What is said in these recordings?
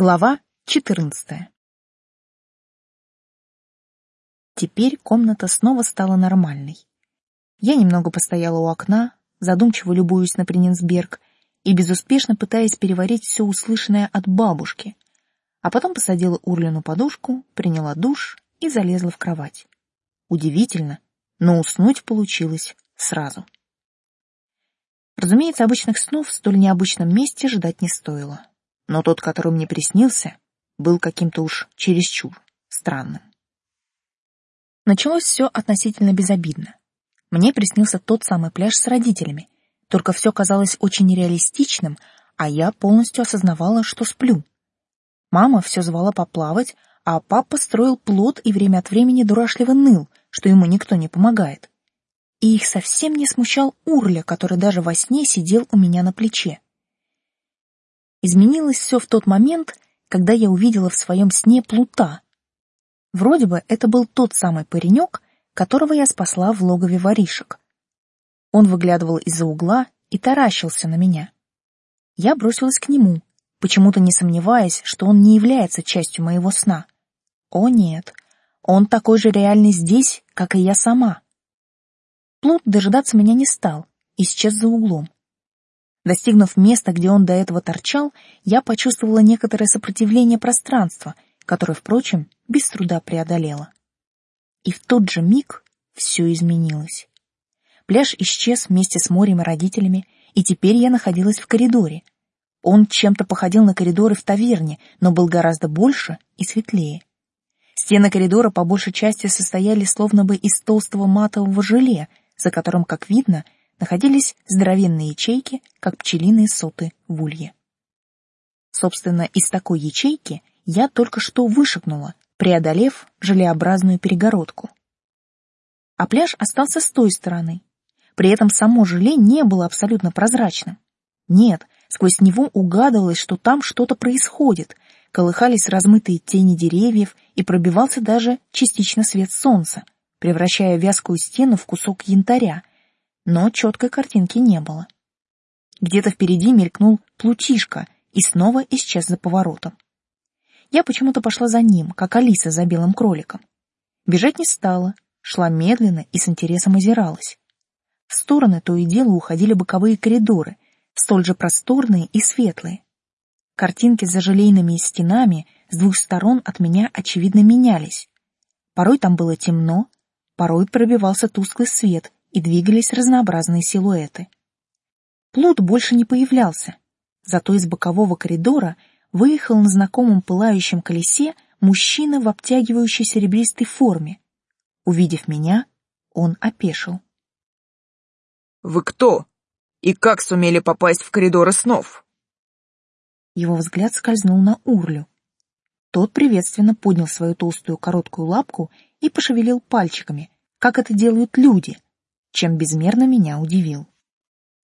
Глава 14. Теперь комната снова стала нормальной. Я немного постояла у окна, задумчиво любуясь на Принцберг и безуспешно пытаясь переварить все услышанное от бабушки, а потом посадила Урлину подушку, приняла душ и залезла в кровать. Удивительно, но уснуть получилось сразу. Разумеется, обычных снов в столь необычном месте ждать не стоило но тот, который мне приснился, был каким-то уж чересчур странным. Началось все относительно безобидно. Мне приснился тот самый пляж с родителями, только все казалось очень нереалистичным, а я полностью осознавала, что сплю. Мама все звала поплавать, а папа строил плод и время от времени дурашливо ныл, что ему никто не помогает. И их совсем не смущал Урля, который даже во сне сидел у меня на плече. Изменилось все в тот момент, когда я увидела в своем сне плута. Вроде бы это был тот самый паренек, которого я спасла в логове воришек. Он выглядывал из-за угла и таращился на меня. Я бросилась к нему, почему-то не сомневаясь, что он не является частью моего сна. О нет, он такой же реальный здесь, как и я сама. Плут дожидаться меня не стал, исчез за углом. Достигнув места, где он до этого торчал, я почувствовала некоторое сопротивление пространства, которое, впрочем, без труда преодолела. И в тот же миг все изменилось. Пляж исчез вместе с морем и родителями, и теперь я находилась в коридоре. Он чем-то походил на коридоры в таверне, но был гораздо больше и светлее. Стены коридора по большей части состояли словно бы из толстого матового желе, за которым, как видно, — находились здоровенные ячейки, как пчелиные соты в улье. Собственно, из такой ячейки я только что вышагнула, преодолев желеобразную перегородку. А пляж остался с той стороны. При этом само желе не было абсолютно прозрачным. Нет, сквозь него угадывалось, что там что-то происходит, колыхались размытые тени деревьев и пробивался даже частично свет солнца, превращая вязкую стену в кусок янтаря, но четкой картинки не было. Где-то впереди мелькнул плутишка и снова исчез за поворотом. Я почему-то пошла за ним, как Алиса за белым кроликом. Бежать не стала, шла медленно и с интересом озиралась. В стороны то и дело уходили боковые коридоры, столь же просторные и светлые. Картинки за желейными стенами с двух сторон от меня очевидно менялись. Порой там было темно, порой пробивался тусклый свет, и двигались разнообразные силуэты. Плут больше не появлялся, зато из бокового коридора выехал на знакомом пылающем колесе мужчина в обтягивающей серебристой форме. Увидев меня, он опешил. «Вы кто? И как сумели попасть в коридоры снов?» Его взгляд скользнул на Урлю. Тот приветственно поднял свою толстую короткую лапку и пошевелил пальчиками, как это делают люди, чем безмерно меня удивил.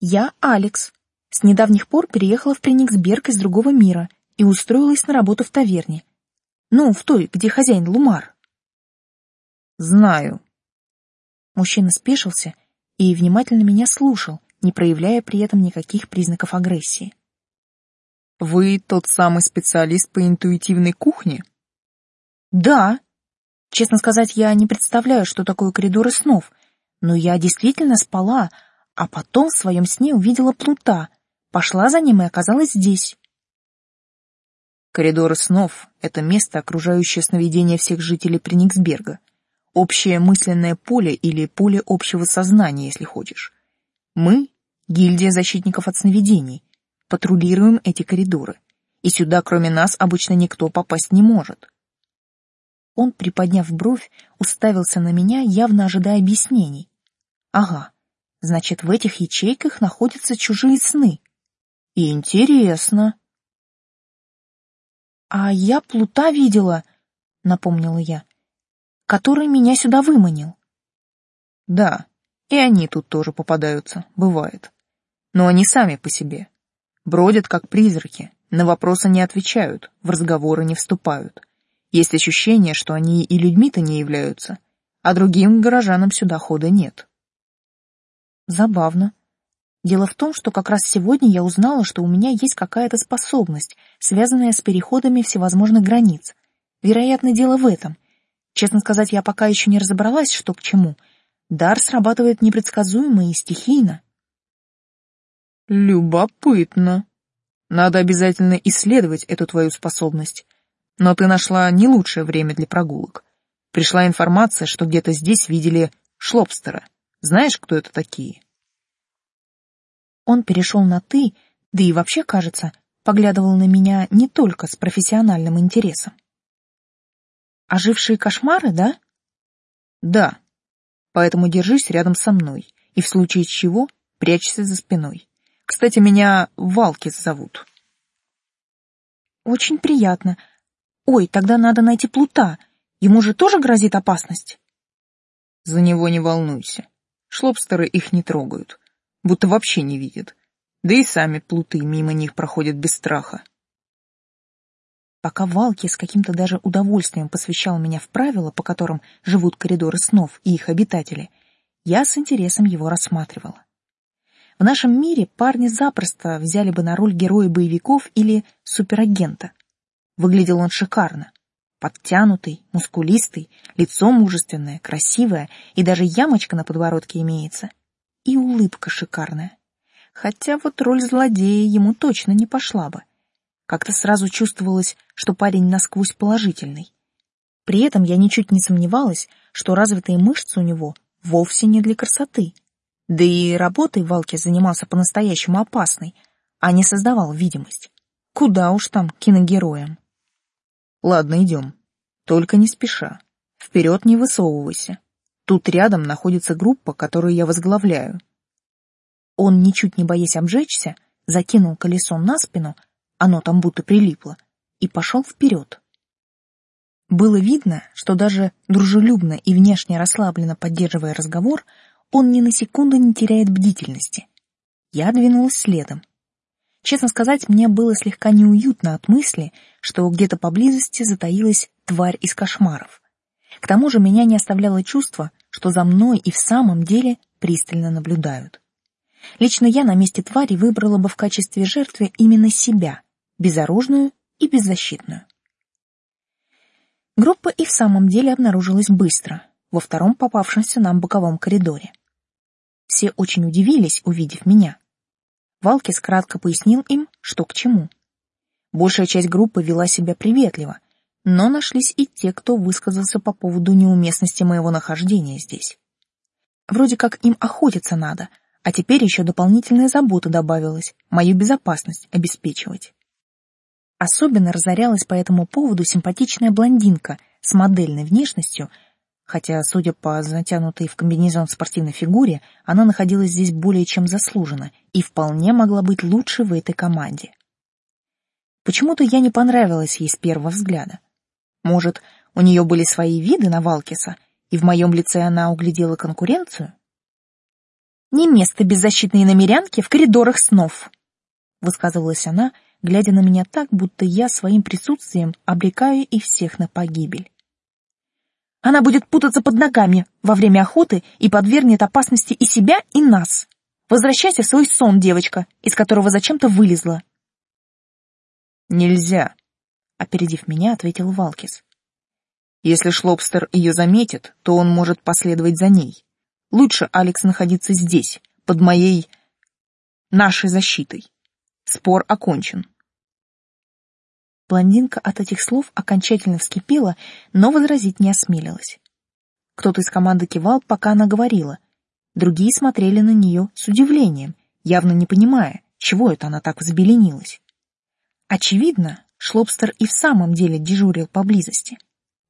Я Алекс. С недавних пор переехала в Прениксберг из другого мира и устроилась на работу в таверне. Ну, в той, где хозяин Лумар. Знаю. Мужчина спешился и внимательно меня слушал, не проявляя при этом никаких признаков агрессии. Вы тот самый специалист по интуитивной кухне? Да. Честно сказать, я не представляю, что такое коридоры снов, но я действительно спала, а потом в своем сне увидела плута, пошла за ним и оказалась здесь. Коридоры снов — это место, окружающее сновидение всех жителей Прениксберга. Общее мысленное поле или поле общего сознания, если хочешь. Мы — гильдия защитников от сновидений, патрулируем эти коридоры, и сюда кроме нас обычно никто попасть не может. Он, приподняв бровь, уставился на меня, явно ожидая объяснений. Ага, значит, в этих ячейках находятся чужие сны. И интересно. А я плута видела, напомнила я, который меня сюда выманил. Да, и они тут тоже попадаются, бывает. Но они сами по себе. Бродят как призраки, на вопросы не отвечают, в разговоры не вступают. Есть ощущение, что они и людьми-то не являются, а другим горожанам сюда хода нет. Забавно. Дело в том, что как раз сегодня я узнала, что у меня есть какая-то способность, связанная с переходами всевозможных границ. Вероятно, дело в этом. Честно сказать, я пока еще не разобралась, что к чему. Дар срабатывает непредсказуемо и стихийно. Любопытно. Надо обязательно исследовать эту твою способность. Но ты нашла не лучшее время для прогулок. Пришла информация, что где-то здесь видели шлобстера. Знаешь, кто это такие? Он перешел на «ты», да и вообще, кажется, поглядывал на меня не только с профессиональным интересом. Ожившие кошмары, да? Да. Поэтому держись рядом со мной, и в случае чего прячься за спиной. Кстати, меня Валкис зовут. Очень приятно. Ой, тогда надо найти Плута. Ему же тоже грозит опасность. За него не волнуйся. Шлобстеры их не трогают будто вообще не видят. Да и сами плуты мимо них проходят без страха. Пока Валки с каким-то даже удовольствием посвящал меня в правила, по которым живут коридоры снов и их обитатели, я с интересом его рассматривала. В нашем мире парни запросто взяли бы на роль героя боевиков или суперагента. Выглядел он шикарно. Подтянутый, мускулистый, лицо мужественное, красивое, и даже ямочка на подбородке имеется и улыбка шикарная. Хотя вот роль злодея ему точно не пошла бы. Как-то сразу чувствовалось, что парень насквозь положительный. При этом я ничуть не сомневалась, что развитые мышцы у него вовсе не для красоты. Да и работой Валки занимался по-настоящему опасной, а не создавал видимость. Куда уж там киногероям. Ладно, идем. Только не спеша. Вперед не высовывайся. Тут рядом находится группа, которую я возглавляю. Он, ничуть не боясь обжечься, закинул колесо на спину, оно там будто прилипло, и пошел вперед. Было видно, что даже дружелюбно и внешне расслабленно поддерживая разговор, он ни на секунду не теряет бдительности. Я двинулась следом. Честно сказать, мне было слегка неуютно от мысли, что где-то поблизости затаилась тварь из кошмаров. К тому же меня не оставляло чувство, что за мной и в самом деле пристально наблюдают. Лично я на месте твари выбрала бы в качестве жертвы именно себя, безоружную и беззащитную. Группа и в самом деле обнаружилась быстро, во втором попавшемся нам боковом коридоре. Все очень удивились, увидев меня. Валкис кратко пояснил им, что к чему. Большая часть группы вела себя приветливо, но нашлись и те, кто высказался по поводу неуместности моего нахождения здесь. Вроде как им охотиться надо, а теперь еще дополнительная забота добавилась, мою безопасность обеспечивать. Особенно разорялась по этому поводу симпатичная блондинка с модельной внешностью, хотя, судя по затянутой в комбинезон спортивной фигуре, она находилась здесь более чем заслуженно и вполне могла быть лучшей в этой команде. Почему-то я не понравилась ей с первого взгляда. Может, у нее были свои виды на Валкиса, и в моем лице она углядела конкуренцию? «Не место беззащитной намерянки в коридорах снов», — высказывалась она, глядя на меня так, будто я своим присутствием обрекаю и всех на погибель. Она будет путаться под ногами во время охоты и подвергнет опасности и себя, и нас. Возвращайся в свой сон, девочка, из которого зачем-то вылезла. Нельзя, опередив меня, ответил Валкис. Если Шлобстер ее заметит, то он может последовать за ней. Лучше, Алекс, находиться здесь, под моей... нашей защитой. Спор окончен. Блондинка от этих слов окончательно вскипела, но возразить не осмелилась. Кто-то из команды кивал, пока она говорила. Другие смотрели на нее с удивлением, явно не понимая, чего это она так взбеленилась. Очевидно, Шлобстер и в самом деле дежурил поблизости.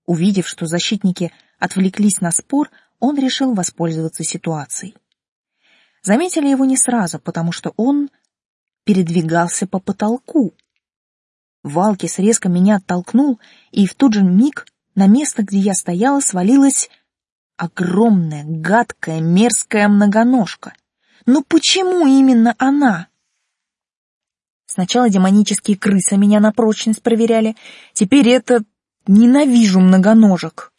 Увидев, что защитники отвлеклись на спор, он решил воспользоваться ситуацией. Заметили его не сразу, потому что он передвигался по потолку. Валкис резко меня оттолкнул, и в тот же миг на место, где я стояла, свалилась огромная, гадкая, мерзкая многоножка. Но почему именно она? Сначала демонические крысы меня на прочность проверяли, теперь это... Ненавижу многоножек.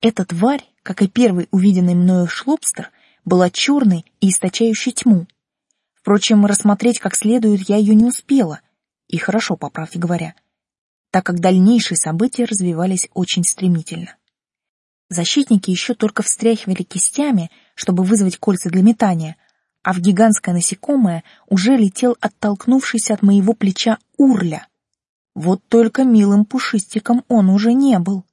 Эта тварь, как и первый увиденный мною шлобстер, была черной и источающей тьму, Впрочем, рассмотреть как следует я ее не успела, и хорошо, по правде говоря, так как дальнейшие события развивались очень стремительно. Защитники еще только встряхивали кистями, чтобы вызвать кольца для метания, а в гигантское насекомое уже летел оттолкнувшийся от моего плеча урля. Вот только милым пушистиком он уже не был.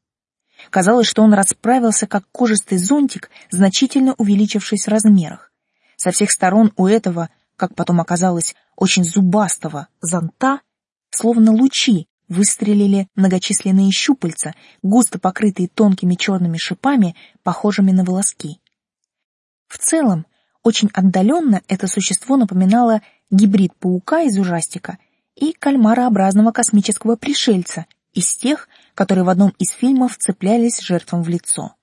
Казалось, что он расправился как кожистый зонтик, значительно увеличившись в размерах. Со всех сторон у этого, как потом оказалось, очень зубастого зонта, словно лучи, выстрелили многочисленные щупальца, густо покрытые тонкими черными шипами, похожими на волоски. В целом, очень отдаленно это существо напоминало гибрид паука из ужастика и кальмарообразного космического пришельца из тех, которые в одном из фильмов цеплялись жертвам в лицо.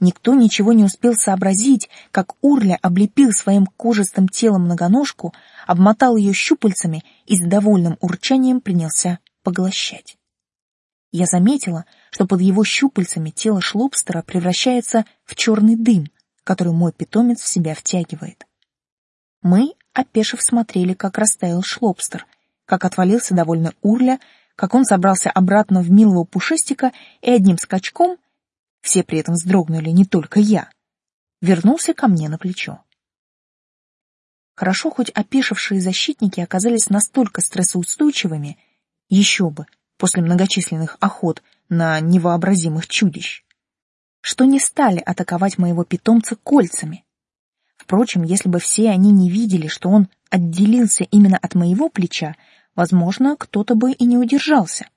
Никто ничего не успел сообразить, как Урля облепил своим кожистым телом многоножку, обмотал ее щупальцами и с довольным урчанием принялся поглощать. Я заметила, что под его щупальцами тело шлобстера превращается в черный дым, который мой питомец в себя втягивает. Мы, опешив, смотрели, как растаял шлобстер, как отвалился довольно Урля, как он собрался обратно в милого пушистика и одним скачком, все при этом вздрогнули, не только я, вернулся ко мне на плечо. Хорошо, хоть опешившие защитники оказались настолько стрессоустойчивыми, еще бы, после многочисленных охот на невообразимых чудищ что не стали атаковать моего питомца кольцами. Впрочем, если бы все они не видели, что он отделился именно от моего плеча, возможно, кто-то бы и не удержался.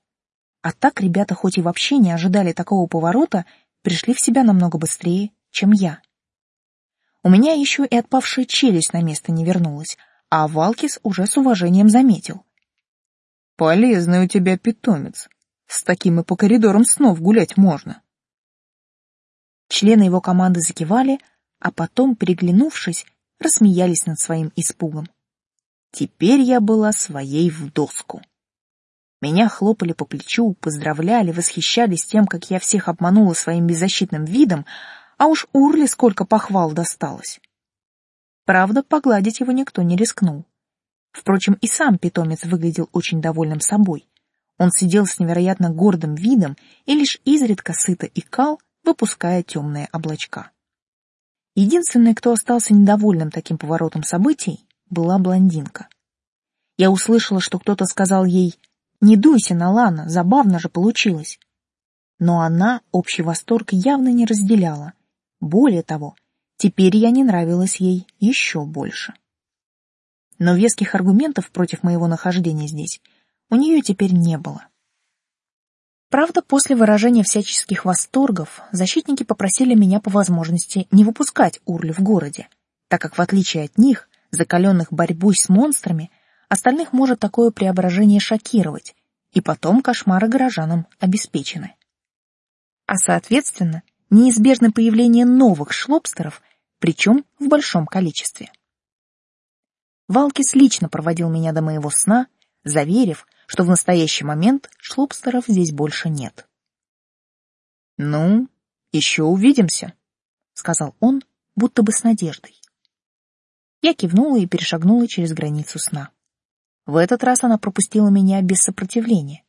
А так ребята хоть и вообще не ожидали такого поворота, пришли в себя намного быстрее, чем я. У меня еще и отпавшая челюсть на место не вернулась, а Валкис уже с уважением заметил. «Полезный у тебя питомец. С таким и по коридорам снов гулять можно». Члены его команды закивали, а потом, переглянувшись, рассмеялись над своим испугом. Теперь я была своей в доску. Меня хлопали по плечу, поздравляли, восхищались тем, как я всех обманула своим беззащитным видом, а уж Урли сколько похвал досталось. Правда, погладить его никто не рискнул. Впрочем, и сам питомец выглядел очень довольным собой. Он сидел с невероятно гордым видом и лишь изредка сыто икал, выпуская темные облачка. Единственной, кто остался недовольным таким поворотом событий, была блондинка. Я услышала, что кто-то сказал ей «Не дуйся на Лана, забавно же получилось». Но она общий восторг явно не разделяла. Более того, теперь я не нравилась ей еще больше. Но веских аргументов против моего нахождения здесь у нее теперь не было. Правда, после выражения всяческих восторгов, защитники попросили меня по возможности не выпускать Урли в городе, так как в отличие от них, закаленных борьбой с монстрами, остальных может такое преображение шокировать, и потом кошмары горожанам обеспечены. А соответственно, неизбежно появление новых шлобстеров, причем в большом количестве. Валкис лично проводил меня до моего сна, заверив, что в настоящий момент шлобстеров здесь больше нет. «Ну, еще увидимся», — сказал он, будто бы с надеждой. Я кивнула и перешагнула через границу сна. В этот раз она пропустила меня без сопротивления.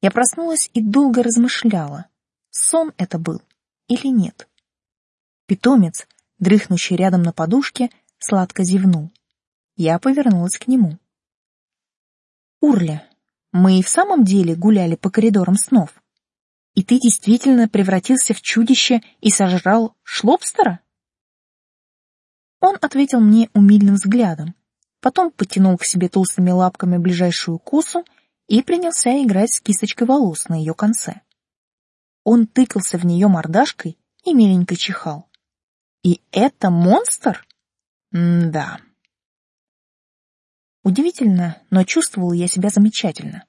Я проснулась и долго размышляла, сон это был или нет. Питомец, дрыхнущий рядом на подушке, сладко зевнул. Я повернулась к нему. Урля, мы и в самом деле гуляли по коридорам снов. И ты действительно превратился в чудище и сожрал шлобстера? Он ответил мне умильным взглядом, потом потянул к себе толстыми лапками ближайшую косу и принялся играть с кисточкой волос на ее конце. Он тыкался в нее мордашкой и миленько чихал. И это монстр? М-да. Удивительно, но чувствовала я себя замечательно.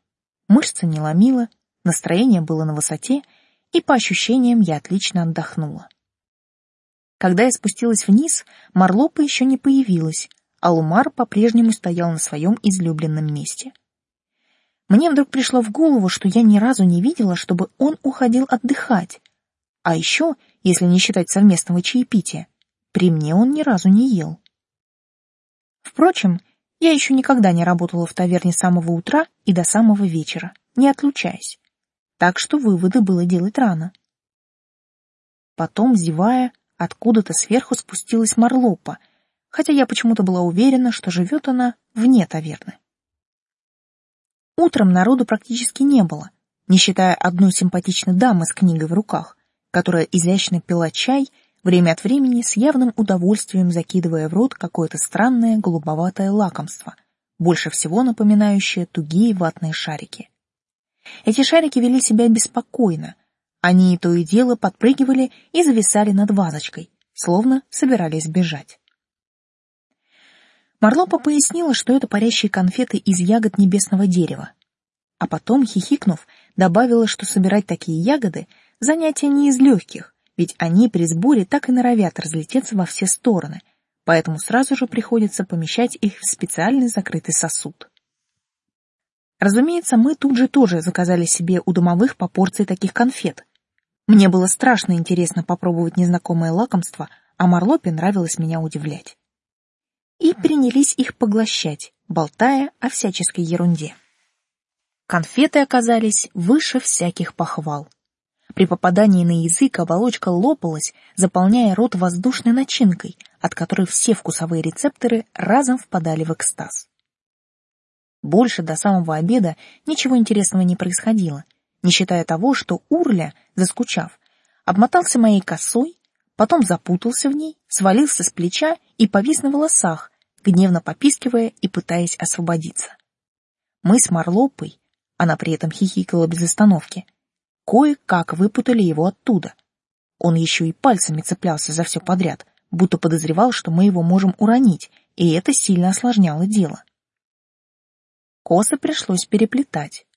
Мышцы не ломило, настроение было на высоте, и по ощущениям я отлично отдохнула. Когда я спустилась вниз, Марлопа еще не появилась, а Лумар по-прежнему стоял на своем излюбленном месте. Мне вдруг пришло в голову, что я ни разу не видела, чтобы он уходил отдыхать. А еще, если не считать совместного чаепития, при мне он ни разу не ел. Впрочем, я еще никогда не работала в таверне с самого утра и до самого вечера, не отлучаясь. Так что выводы было делать рано. Потом, зевая, откуда-то сверху спустилась Марлопа, хотя я почему-то была уверена, что живет она вне таверны. Утром народу практически не было, не считая одной симпатичной дамы с книгой в руках, которая изящно пила чай, время от времени с явным удовольствием закидывая в рот какое-то странное голубоватое лакомство, больше всего напоминающее тугие ватные шарики. Эти шарики вели себя беспокойно, они то и дело подпрыгивали и зависали над вазочкой, словно собирались бежать. Марлопа пояснила, что это парящие конфеты из ягод небесного дерева, а потом, хихикнув, добавила, что собирать такие ягоды — занятие не из легких, ведь они при сборе так и норовят разлететься во все стороны, поэтому сразу же приходится помещать их в специальный закрытый сосуд. Разумеется, мы тут же тоже заказали себе у домовых по порции таких конфет. Мне было страшно интересно попробовать незнакомое лакомство, а Марлопе нравилось меня удивлять. И принялись их поглощать, болтая о всяческой ерунде. Конфеты оказались выше всяких похвал. При попадании на язык оболочка лопалась, заполняя рот воздушной начинкой, от которой все вкусовые рецепторы разом впадали в экстаз. Больше до самого обеда ничего интересного не происходило, не считая того, что Урля, заскучав, обмотался моей косой, потом запутался в ней, свалился с плеча и повис на волосах, гневно попискивая и пытаясь освободиться. Мы с Марлопой она при этом хихикала без остановки. Кое-как выпутали его оттуда. Он еще и пальцами цеплялся за все подряд, будто подозревал, что мы его можем уронить, и это сильно осложняло дело. Косы пришлось переплетать.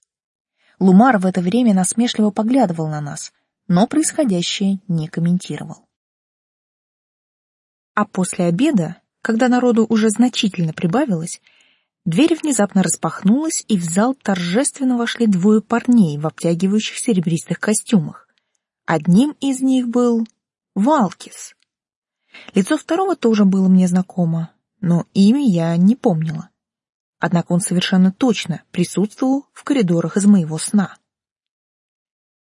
Лумар в это время насмешливо поглядывал на нас, но происходящее не комментировал. А после обеда, когда народу уже значительно прибавилось, Дверь внезапно распахнулась, и в зал торжественно вошли двое парней в обтягивающих серебристых костюмах. Одним из них был Валкис. Лицо второго тоже было мне знакомо, но имя я не помнила. Однако он совершенно точно присутствовал в коридорах из моего сна.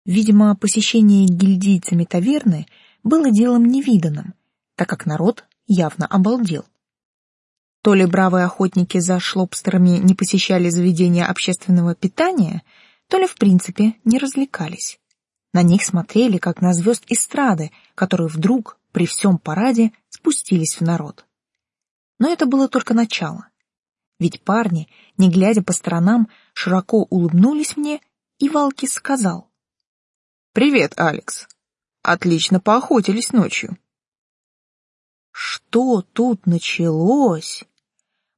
Видимо, посещение гильдийцами таверны было делом невиданным, так как народ явно обалдел. То ли бравые охотники за шлобстерами не посещали заведения общественного питания, то ли в принципе не развлекались. На них смотрели, как на звезд эстрады, которые вдруг, при всем параде, спустились в народ. Но это было только начало. Ведь парни, не глядя по сторонам, широко улыбнулись мне, и Валки сказал. «Привет, Алекс. Отлично поохотились ночью». Что тут началось?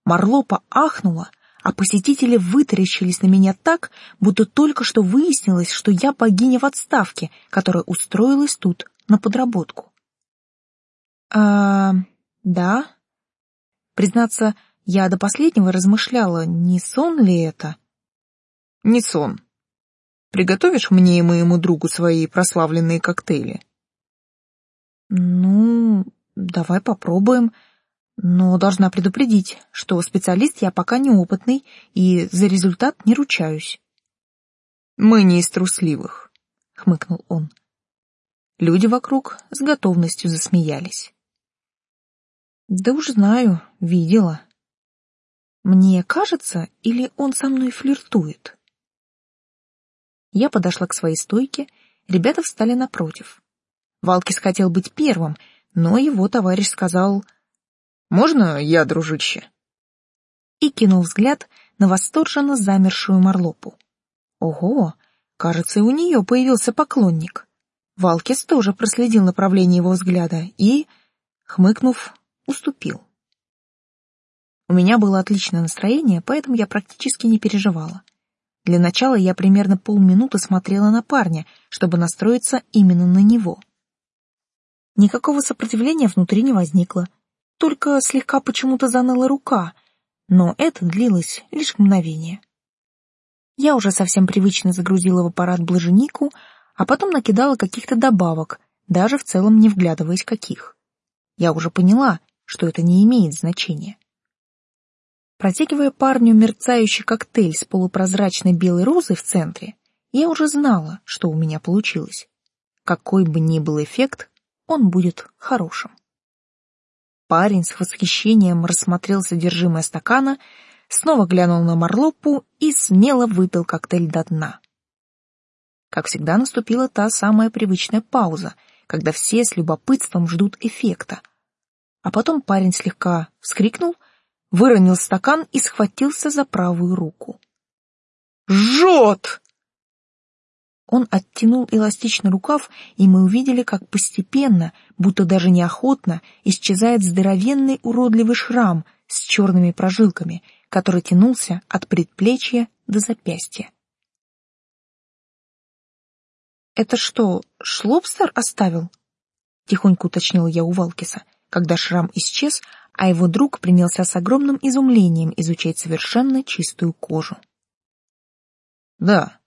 Марлопа ахнула, а посетители вытаращились на меня так, будто только что выяснилось, что я богиня в отставке, которая устроилась тут на подработку. А, да. Признаться, я до последнего размышляла, не сон ли это? Не сон. Приготовишь мне и моему другу свои прославленные коктейли? Ну, давай попробуем. Но должна предупредить, что специалист я пока неопытный и за результат не ручаюсь. Мы не из трусливых, хмыкнул он. Люди вокруг с готовностью засмеялись. Да уж знаю, видела. Мне кажется, или он со мной флиртует? Я подошла к своей стойке, ребята встали напротив. Валкис хотел быть первым, но его товарищ сказал можно я, дружище?» И кинул взгляд на восторженно замершую Марлопу. Ого, кажется, и у нее появился поклонник. Валкис тоже проследил направление его взгляда и, хмыкнув, уступил. У меня было отличное настроение, поэтому я практически не переживала. Для начала я примерно полминуты смотрела на парня, чтобы настроиться именно на него. Никакого сопротивления внутри не возникло — только слегка почему-то заныла рука, но это длилось лишь мгновение. Я уже совсем привычно загрузила в аппарат блаженику, а потом накидала каких-то добавок, даже в целом не вглядываясь каких. Я уже поняла, что это не имеет значения. Протягивая парню мерцающий коктейль с полупрозрачной белой розой в центре, я уже знала, что у меня получилось. Какой бы ни был эффект, он будет хорошим. Парень с восхищением рассмотрел содержимое стакана, снова глянул на Марлопу и смело выпил коктейль до дна. Как всегда наступила та самая привычная пауза, когда все с любопытством ждут эффекта. А потом парень слегка вскрикнул — выронил стакан и схватился за правую руку. «Жжет!» Он оттянул эластичный рукав, и мы увидели, как постепенно, будто даже неохотно, исчезает здоровенный уродливый шрам с черными прожилками, который тянулся от предплечья до запястья. «Это что, Шлобстер оставил?» — тихонько уточнила я у Валкиса, когда шрам исчез, а его друг принялся с огромным изумлением изучать совершенно чистую кожу. Да,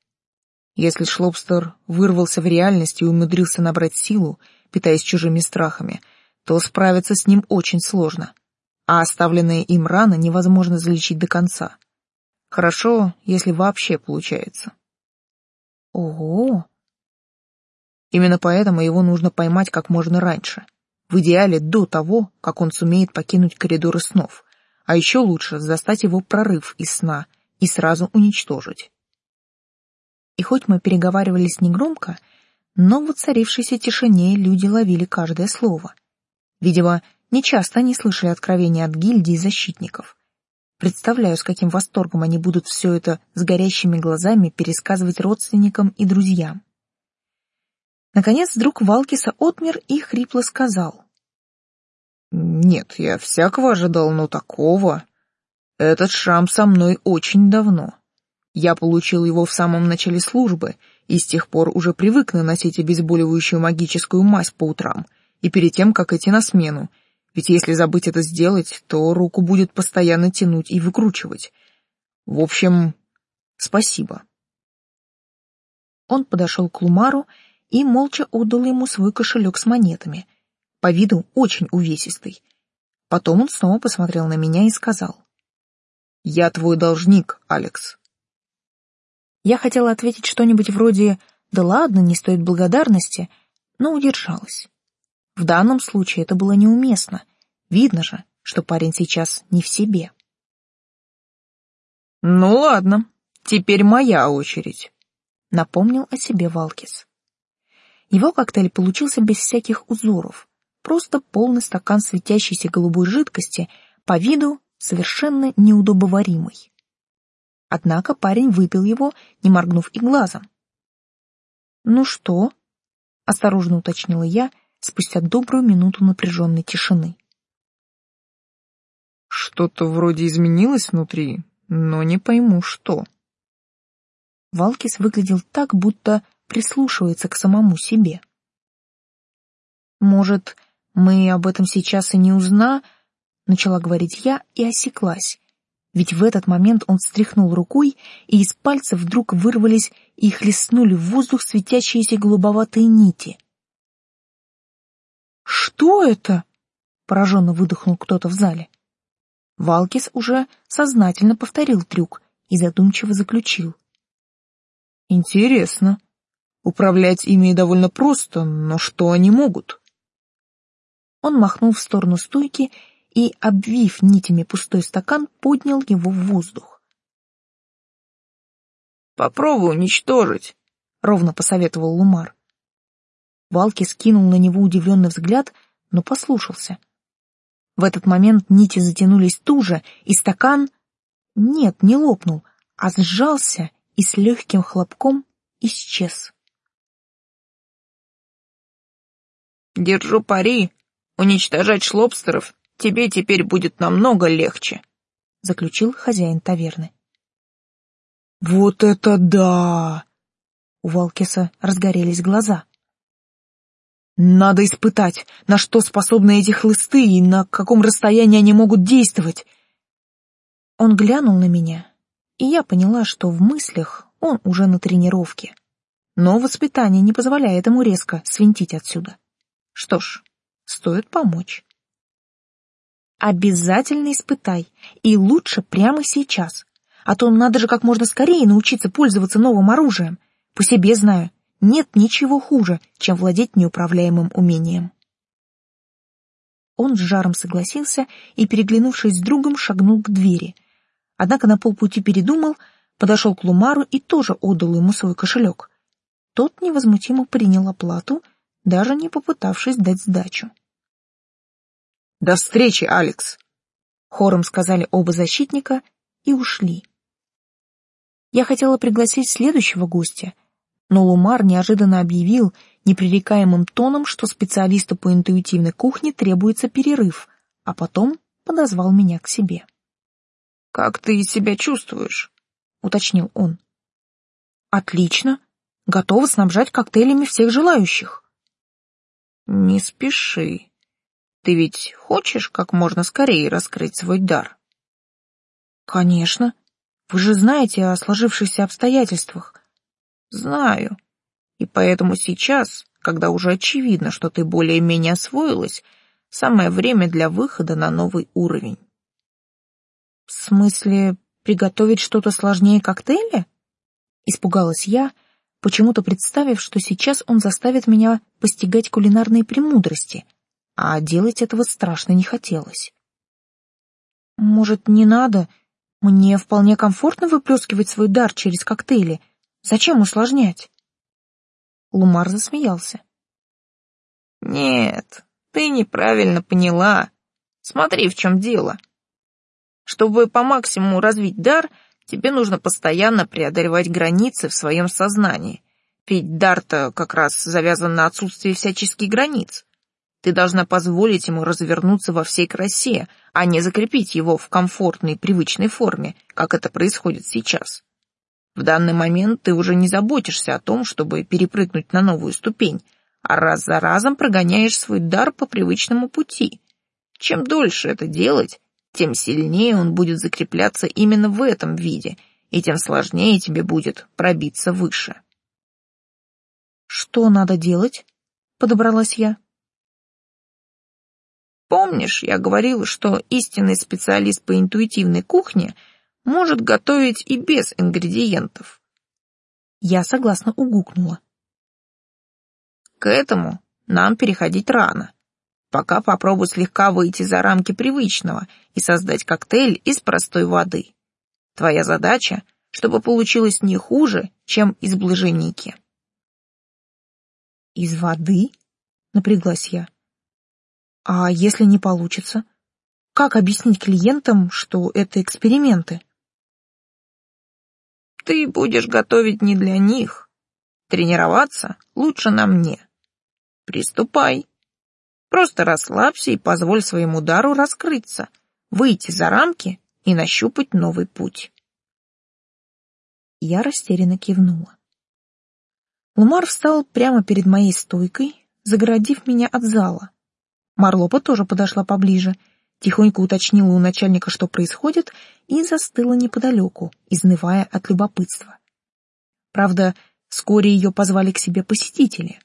если Шлобстер вырвался в реальность и умудрился набрать силу, питаясь чужими страхами, то справиться с ним очень сложно, а оставленные им раны невозможно залечить до конца. Хорошо, если вообще получается. Ого! Именно поэтому его нужно поймать как можно раньше в идеале до того, как он сумеет покинуть коридоры снов, а еще лучше застать его прорыв из сна и сразу уничтожить. И хоть мы переговаривались негромко, но в воцарившейся тишине люди ловили каждое слово. Видимо, нечасто они слышали откровения от гильдии защитников. Представляю, с каким восторгом они будут все это с горящими глазами пересказывать родственникам и друзьям. Наконец друг Валкиса отмер и хрипло сказал. Нет, я всякого ожидал, но такого... Этот шрам со мной очень давно. Я получил его в самом начале службы и с тех пор уже привык наносить обезболивающую магическую мазь по утрам и перед тем, как идти на смену, ведь если забыть это сделать, то руку будет постоянно тянуть и выкручивать. В общем, спасибо. Он подошел к Лумару и молча отдал ему свой кошелек с монетами, по виду очень увесистый. Потом он снова посмотрел на меня и сказал. «Я твой должник, Алекс». Я хотела ответить что-нибудь вроде «Да ладно, не стоит благодарности», но удержалась. В данном случае это было неуместно. Видно же, что парень сейчас не в себе. «Ну ладно, теперь моя очередь», — напомнил о себе Валкис. Его коктейль получился без всяких узоров, просто полный стакан светящейся голубой жидкости, по виду совершенно неудобоваримый. Однако парень выпил его, не моргнув и глазом. «Ну что?» — осторожно уточнила я спустя добрую минуту напряженной тишины. «Что-то вроде изменилось внутри, но не пойму, что». Валкис выглядел так, будто прислушивается к самому себе. «Может, мы об этом сейчас и не узна, начала говорить я и осеклась. Ведь в этот момент он встряхнул рукой, и из пальцев вдруг вырвались и хлестнули в воздух светящиеся голубоватые нити. «Что это?» — пораженно выдохнул кто-то в зале. Валкис уже сознательно повторил трюк и задумчиво заключил. «Интересно. Управлять ими довольно просто, но что они могут?» Он махнул в сторону стойки и, обвив нитями пустой стакан, поднял его в воздух. «Попробуй уничтожить», — ровно посоветовал Лумар. Валки скинул на него удивленный взгляд, но послушался. В этот момент нити затянулись туже, и стакан... Нет, не лопнул, а сжался и с легким хлопком исчез. «Держу пари, Уничтожать шлобстеров тебе теперь будет намного легче, заключил хозяин таверны. Вот это да! У Валкиса разгорелись глаза. Надо испытать, на что способны эти хлысты и на каком расстоянии они могут действовать. Он глянул на меня, и я поняла, что в мыслях он уже на тренировке. Но воспитание не позволяет ему резко свинтить отсюда. Что ж, Стоит помочь. Обязательно испытай, и лучше прямо сейчас. А то надо же как можно скорее научиться пользоваться новым оружием. По себе знаю, нет ничего хуже, чем владеть неуправляемым умением. Он с жаром согласился и, переглянувшись с другом, шагнул к двери. Однако на полпути передумал, подошел к Лумару и тоже отдал ему свой кошелек. Тот невозмутимо принял оплату, даже не попытавшись дать сдачу. «До встречи, Алекс!» — хором сказали оба защитника и ушли. Я хотела пригласить следующего гостя, но Лумар неожиданно объявил непререкаемым тоном, что специалисту по интуитивной кухне требуется перерыв, а потом подозвал меня к себе. «Как ты себя чувствуешь?» — уточнил он. «Отлично. Готова снабжать коктейлями всех желающих». «Не спеши. Ты ведь хочешь как можно скорее раскрыть свой дар?» «Конечно. Вы же знаете о сложившихся обстоятельствах. Знаю. И поэтому сейчас, когда уже очевидно, что ты более-менее освоилась, самое время для выхода на новый уровень. В смысле, приготовить что-то сложнее коктейля? Испугалась я, почему-то представив, что сейчас он заставит меня постигать кулинарные премудрости, а делать этого страшно не хотелось. Может, не надо? Мне вполне комфортно выплескивать свой дар через коктейли — Зачем усложнять? Лумар засмеялся. Нет, ты неправильно поняла. Смотри, в чем дело. Чтобы по максимуму развить дар, тебе нужно постоянно преодолевать границы в своем сознании. Ведь дар-то как раз завязан на отсутствии всяческих границ. Ты должна позволить ему развернуться во всей красе, а не закрепить его в комфортной, привычной форме, как это происходит сейчас. В данный момент ты уже не заботишься о том, чтобы перепрыгнуть на новую ступень, а раз за разом прогоняешь свой дар по привычному пути. Чем дольше это делать, тем сильнее он будет закрепляться именно в этом виде, и тем сложнее тебе будет пробиться выше. «Что надо делать?» — подобралась я. Помнишь, я говорила, что истинный специалист по интуитивной кухне — может готовить и без ингредиентов. Я согласно угукнула. К этому нам переходить рано. Пока попробуй слегка выйти за рамки привычного и создать коктейль из простой воды. Твоя задача, чтобы получилось не хуже, чем из блаженики. Из воды? Напряглась я. А если не получится? Как объяснить клиентам, что это эксперименты? Ты будешь готовить не для них. Тренироваться лучше на мне. Приступай. Просто расслабься и позволь своему дару раскрыться, выйти за рамки и нащупать новый путь. Я растерянно кивнула. Лумар встал прямо перед моей стойкой, загородив меня от зала. Марлопа тоже подошла поближе — тихонько уточнила у начальника, что происходит, и застыла неподалеку, изнывая от любопытства. Правда, вскоре ее позвали к себе посетители.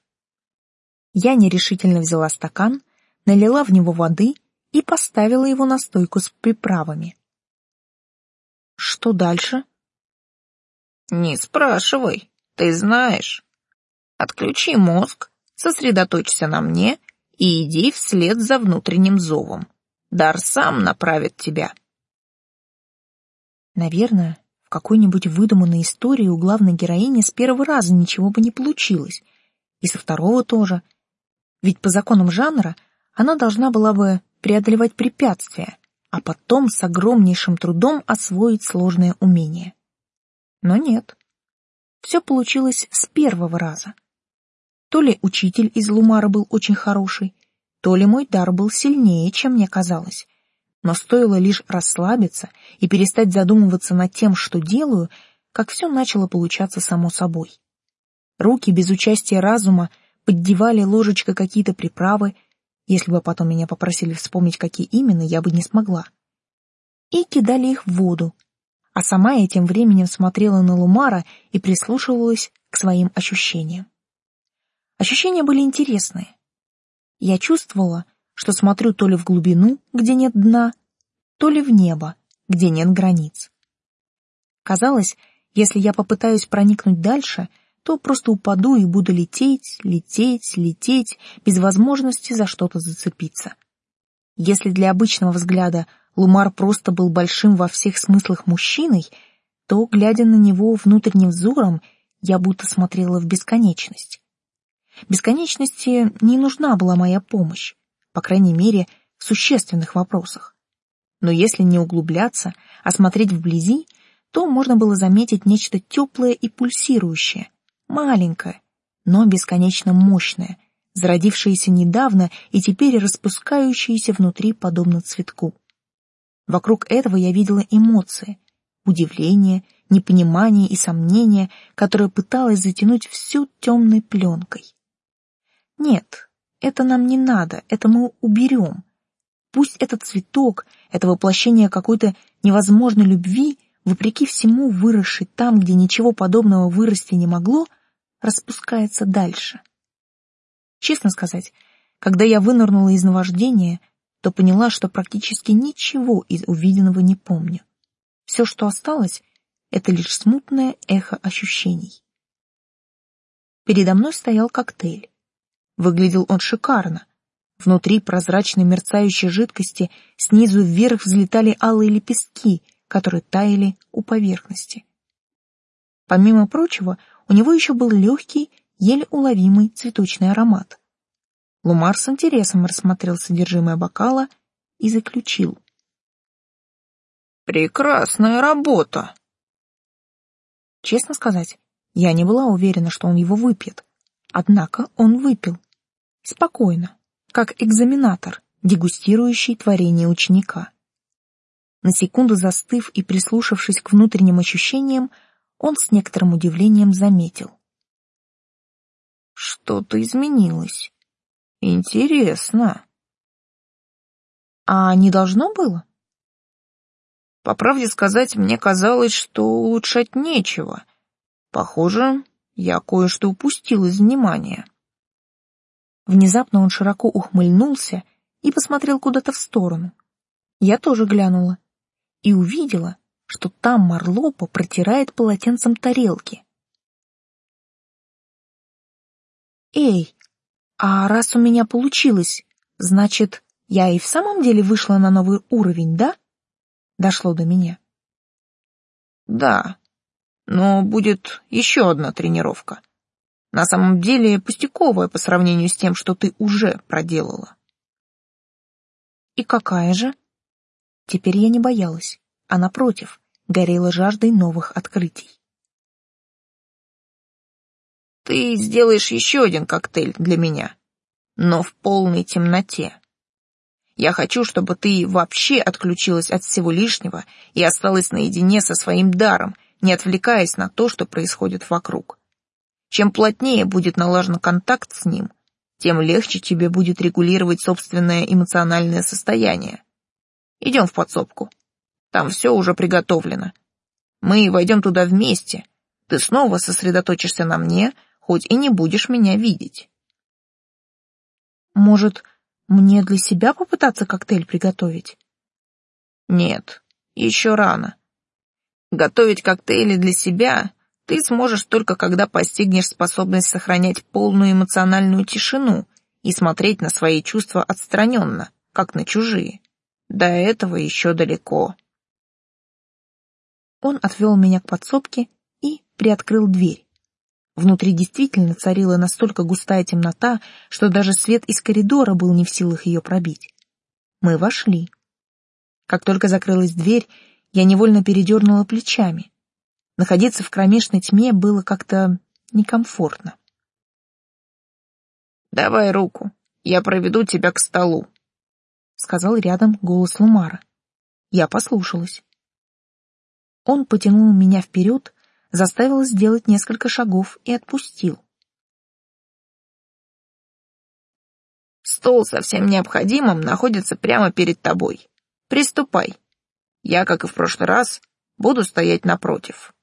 Я нерешительно взяла стакан, налила в него воды и поставила его на стойку с приправами. Что дальше? Не спрашивай, ты знаешь. Отключи мозг, сосредоточься на мне и иди вслед за внутренним зовом. Дар сам направит тебя. Наверное, в какой-нибудь выдуманной истории у главной героини с первого раза ничего бы не получилось. И со второго тоже. Ведь по законам жанра она должна была бы преодолевать препятствия, а потом с огромнейшим трудом освоить сложное умение. Но нет. Все получилось с первого раза. То ли учитель из Лумара был очень хороший, то ли мой дар был сильнее, чем мне казалось. Но стоило лишь расслабиться и перестать задумываться над тем, что делаю, как все начало получаться само собой. Руки без участия разума поддевали ложечкой какие-то приправы, если бы потом меня попросили вспомнить, какие именно, я бы не смогла. И кидали их в воду, а сама я тем временем смотрела на Лумара и прислушивалась к своим ощущениям. Ощущения были интересные. Я чувствовала, что смотрю то ли в глубину, где нет дна, то ли в небо, где нет границ. Казалось, если я попытаюсь проникнуть дальше, то просто упаду и буду лететь, лететь, лететь, без возможности за что-то зацепиться. Если для обычного взгляда Лумар просто был большим во всех смыслах мужчиной, то, глядя на него внутренним взором, я будто смотрела в бесконечность. Бесконечности не нужна была моя помощь, по крайней мере, в существенных вопросах. Но если не углубляться, а смотреть вблизи, то можно было заметить нечто теплое и пульсирующее, маленькое, но бесконечно мощное, зародившееся недавно и теперь распускающееся внутри подобно цветку. Вокруг этого я видела эмоции, удивление, непонимание и сомнение, которое пыталось затянуть всю темной пленкой. Нет, это нам не надо, это мы уберем. Пусть этот цветок, это воплощение какой-то невозможной любви, вопреки всему выросший там, где ничего подобного вырасти не могло, распускается дальше. Честно сказать, когда я вынырнула из наваждения, то поняла, что практически ничего из увиденного не помню. Все, что осталось, это лишь смутное эхо ощущений. Передо мной стоял коктейль. Выглядел он шикарно. Внутри прозрачной мерцающей жидкости снизу вверх взлетали алые лепестки, которые таяли у поверхности. Помимо прочего, у него еще был легкий, еле уловимый цветочный аромат. Лумар с интересом рассмотрел содержимое бокала и заключил. «Прекрасная работа!» Честно сказать, я не была уверена, что он его выпьет. Однако он выпил. Спокойно, как экзаменатор, дегустирующий творение ученика. На секунду застыв и прислушавшись к внутренним ощущениям, он с некоторым удивлением заметил. Что-то изменилось. Интересно. А не должно было? По правде сказать, мне казалось, что улучшать нечего. Похоже, я кое-что упустил из внимания. Внезапно он широко ухмыльнулся и посмотрел куда-то в сторону. Я тоже глянула и увидела, что там Марлопа протирает полотенцем тарелки. «Эй, а раз у меня получилось, значит, я и в самом деле вышла на новый уровень, да?» Дошло до меня. «Да, но будет еще одна тренировка. На самом деле пустяковая по сравнению с тем, что ты уже проделала». «И какая же?» Теперь я не боялась, а напротив, горела жаждой новых открытий. Ты сделаешь еще один коктейль для меня, но в полной темноте. Я хочу, чтобы ты вообще отключилась от всего лишнего и осталась наедине со своим даром, не отвлекаясь на то, что происходит вокруг. Чем плотнее будет налажен контакт с ним, тем легче тебе будет регулировать собственное эмоциональное состояние. Идем в подсобку. Там все уже приготовлено. Мы войдем туда вместе. Ты снова сосредоточишься на мне — хоть и не будешь меня видеть. Может, мне для себя попытаться коктейль приготовить? Нет, еще рано. Готовить коктейли для себя ты сможешь только когда постигнешь способность сохранять полную эмоциональную тишину и смотреть на свои чувства отстраненно, как на чужие. До этого еще далеко. Он отвел меня к подсобке и приоткрыл дверь. Внутри действительно царила настолько густая темнота, что даже свет из коридора был не в силах ее пробить. Мы вошли. Как только закрылась дверь, я невольно передернула плечами. Находиться в кромешной тьме было как-то некомфортно. «Давай руку, я проведу тебя к столу», — сказал рядом голос Лумара. Я послушалась. Он потянул меня вперед, заставил сделать несколько шагов и отпустил. Стол со всем необходимым находится прямо перед тобой. Приступай. Я, как и в прошлый раз, буду стоять напротив.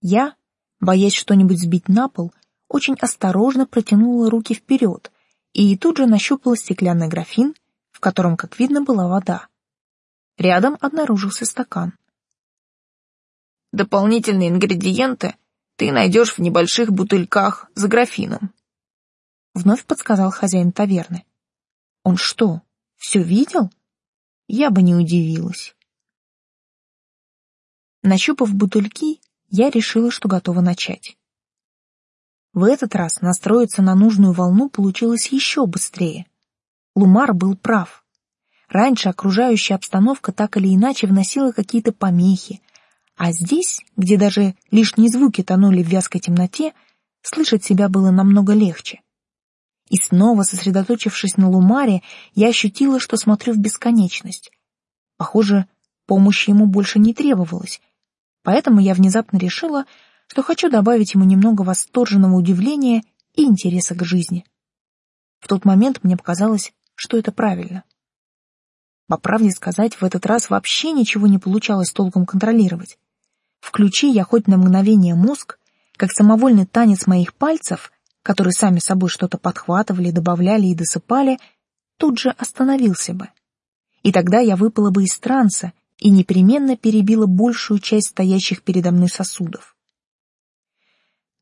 Я, боясь что-нибудь сбить на пол, очень осторожно протянула руки вперед и тут же нащупала стеклянный графин, в котором, как видно, была вода. Рядом обнаружился стакан. Дополнительные ингредиенты ты найдешь в небольших бутыльках за графином. Вновь подсказал хозяин таверны. Он что, все видел? Я бы не удивилась. Нащупав бутыльки, я решила, что готова начать. В этот раз настроиться на нужную волну получилось еще быстрее. Лумар был прав. Раньше окружающая обстановка так или иначе вносила какие-то помехи, а здесь, где даже лишние звуки тонули в вязкой темноте, слышать себя было намного легче. И снова, сосредоточившись на Лумаре, я ощутила, что смотрю в бесконечность. Похоже, помощи ему больше не требовалось, поэтому я внезапно решила, что хочу добавить ему немного восторженного удивления и интереса к жизни. В тот момент мне показалось, что это правильно. По правде сказать, в этот раз вообще ничего не получалось толком контролировать. Включи я хоть на мгновение мозг, как самовольный танец моих пальцев, которые сами собой что-то подхватывали, добавляли и досыпали, тут же остановился бы. И тогда я выпала бы из транса и непременно перебила большую часть стоящих передо мной сосудов.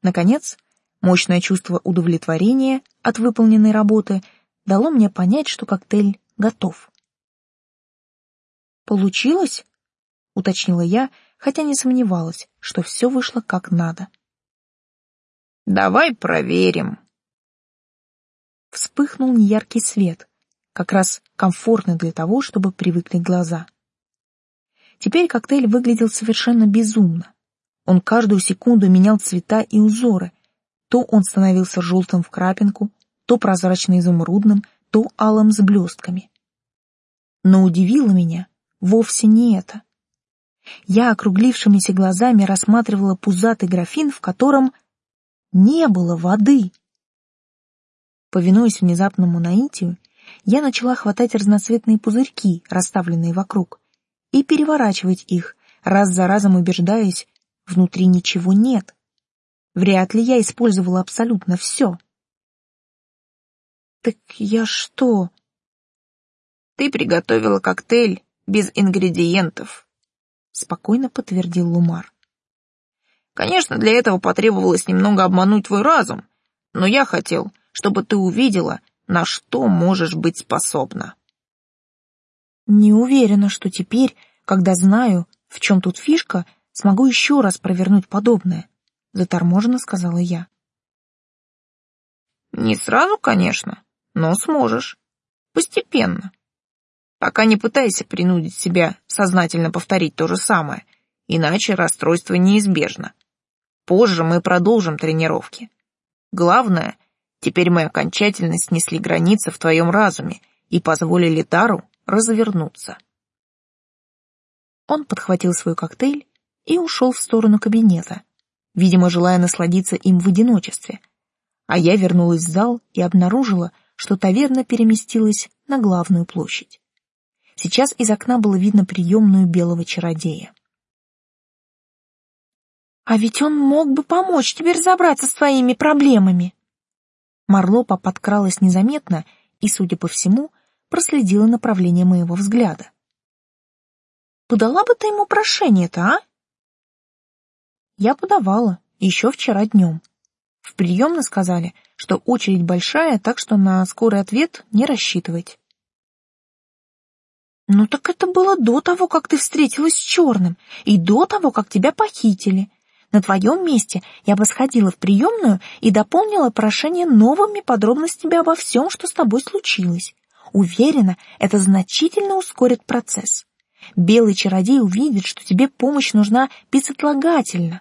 Наконец, мощное чувство удовлетворения от выполненной работы дало мне понять, что коктейль готов. «Получилось?» — уточнила я, хотя не сомневалась, что все вышло как надо. «Давай проверим». Вспыхнул неяркий свет, как раз комфортный для того, чтобы привыкли глаза. Теперь коктейль выглядел совершенно безумно. Он каждую секунду менял цвета и узоры. То он становился желтым в крапинку, то прозрачно-изумрудным, то алым с блестками. Но удивило меня, вовсе не это. Я округлившимися глазами рассматривала пузатый графин, в котором не было воды. Повинуясь внезапному наитию, я начала хватать разноцветные пузырьки, расставленные вокруг, и переворачивать их, раз за разом убеждаясь, внутри ничего нет. Вряд ли я использовала абсолютно все. Так я что? Ты приготовила коктейль без ингредиентов, спокойно подтвердил Лумар. Конечно, для этого потребовалось немного обмануть твой разум, но я хотел, чтобы ты увидела, на что можешь быть способна. Не уверена, что теперь, когда знаю, в чем тут фишка, смогу еще раз провернуть подобное, заторможенно сказала я. Не сразу, конечно, но сможешь. Постепенно. Пока не пытайся принудить себя сознательно повторить то же самое, иначе расстройство неизбежно. Позже мы продолжим тренировки. Главное, теперь мы окончательно снесли границы в твоем разуме и позволили Тару развернуться. Он подхватил свой коктейль и ушел в сторону кабинета, видимо, желая насладиться им в одиночестве. А я вернулась в зал и обнаружила, что таверна переместилась на главную площадь. Сейчас из окна было видно приемную белого чародея. «А ведь он мог бы помочь тебе разобраться с твоими проблемами!» Марлопа подкралась незаметно и, судя по всему, проследила направление моего взгляда. «Подала бы ты ему прошение-то, а?» Я подавала, еще вчера днем. В приемно сказали, что очередь большая, так что на скорый ответ не рассчитывать. Ну так это было до того, как ты встретилась с черным, и до того, как тебя похитили. На твоем месте я бы сходила в приемную и дополнила прошение новыми подробностями обо всем, что с тобой случилось. Уверена, это значительно ускорит процесс. Белый чародей увидит, что тебе помощь нужна безотлагательно,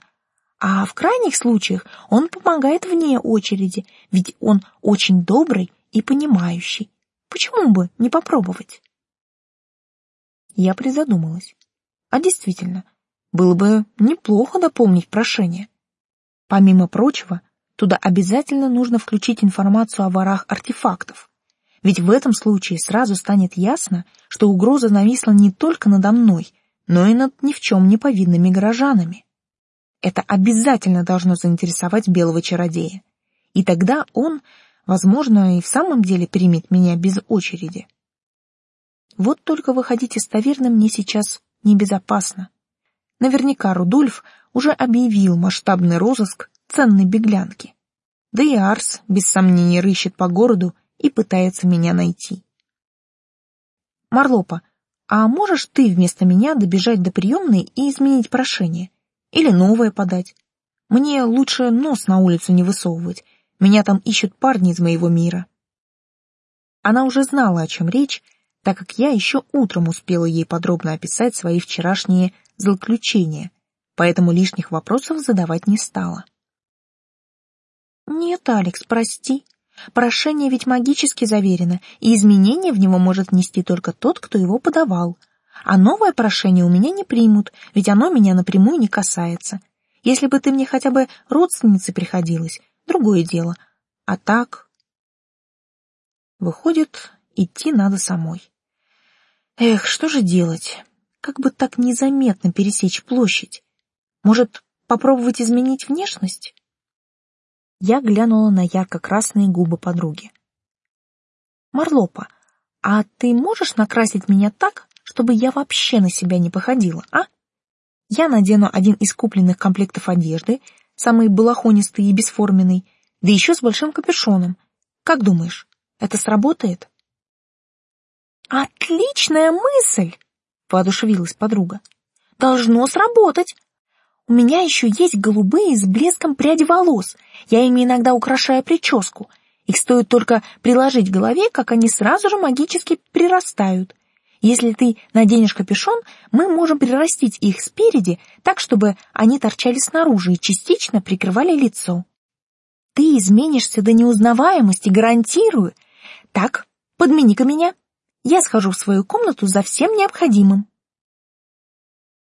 а в крайних случаях он помогает вне очереди, ведь он очень добрый и понимающий. Почему бы не попробовать? Я призадумалась. А действительно, было бы неплохо дополнить прошение. Помимо прочего, туда обязательно нужно включить информацию о ворах артефактов. Ведь в этом случае сразу станет ясно, что угроза нависла не только надо мной, но и над ни в чем не повинными горожанами. Это обязательно должно заинтересовать белого чародея. И тогда он, Возможно, и в самом деле примет меня без очереди. Вот только выходить из таверны мне сейчас небезопасно. Наверняка Рудольф уже объявил масштабный розыск ценной беглянки. Да и Арс, без сомнения, рыщет по городу и пытается меня найти. Марлопа, а можешь ты вместо меня добежать до приемной и изменить прошение? Или новое подать? Мне лучше нос на улицу не высовывать. Меня там ищут парни из моего мира. Она уже знала, о чем речь, так как я еще утром успела ей подробно описать свои вчерашние злоключения, поэтому лишних вопросов задавать не стала. «Нет, Алекс, прости. Прошение ведь магически заверено, и изменения в него может внести только тот, кто его подавал. А новое прошение у меня не примут, ведь оно меня напрямую не касается. Если бы ты мне хотя бы родственницей приходилась, другое дело. А так... Выходит, идти надо самой. Эх, что же делать? Как бы так незаметно пересечь площадь? Может, попробовать изменить внешность? Я глянула на ярко-красные губы подруги. Марлопа, а ты можешь накрасить меня так, чтобы я вообще на себя не походила, а? Я надену один из купленных комплектов одежды, самый балахонистый и бесформенный, да еще с большим капюшоном. Как думаешь, это сработает? Отличная мысль, воодушевилась подруга. Должно сработать. У меня еще есть голубые с блеском пряди волос. Я ими иногда украшаю прическу. Их стоит только приложить к голове, как они сразу же магически прирастают. Если ты наденешь капюшон, мы можем прирастить их спереди, так чтобы они торчали снаружи и частично прикрывали лицо. Ты изменишься до неузнаваемости, гарантирую. Так, подмени-ка меня. Я схожу в свою комнату за всем необходимым.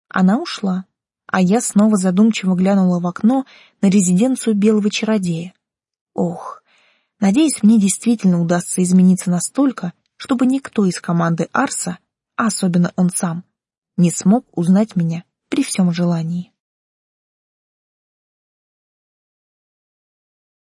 Она ушла а я снова задумчиво глянула в окно на резиденцию белого чародея. Ох, надеюсь, мне действительно удастся измениться настолько, чтобы никто из команды Арса, а особенно он сам, не смог узнать меня при всем желании.